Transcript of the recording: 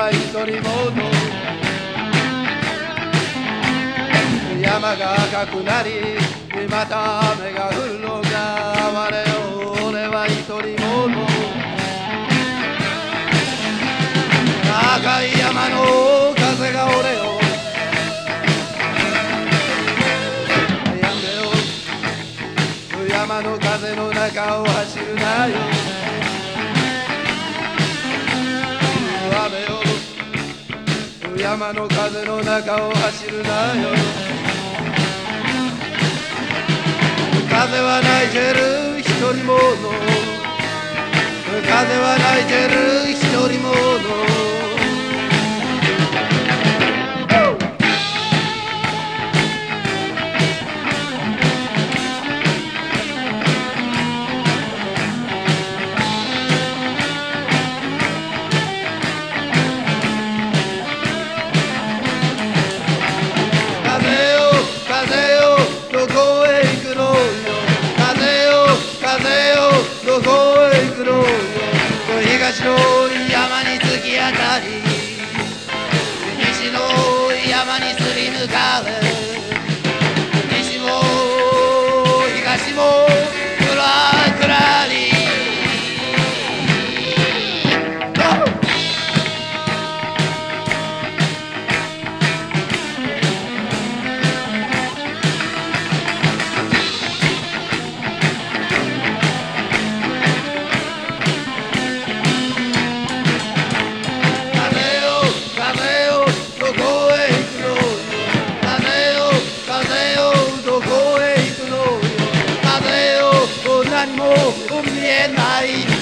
は一人者山が赤くなりまた雨が降るのか我よ俺は一人者赤い山の風が俺をやんでよ山の風の中を走るなよ。山の風の中を走るなよ。風は泣いてる一人者風は泣いてる。Golly. Tango, Cumbia Night.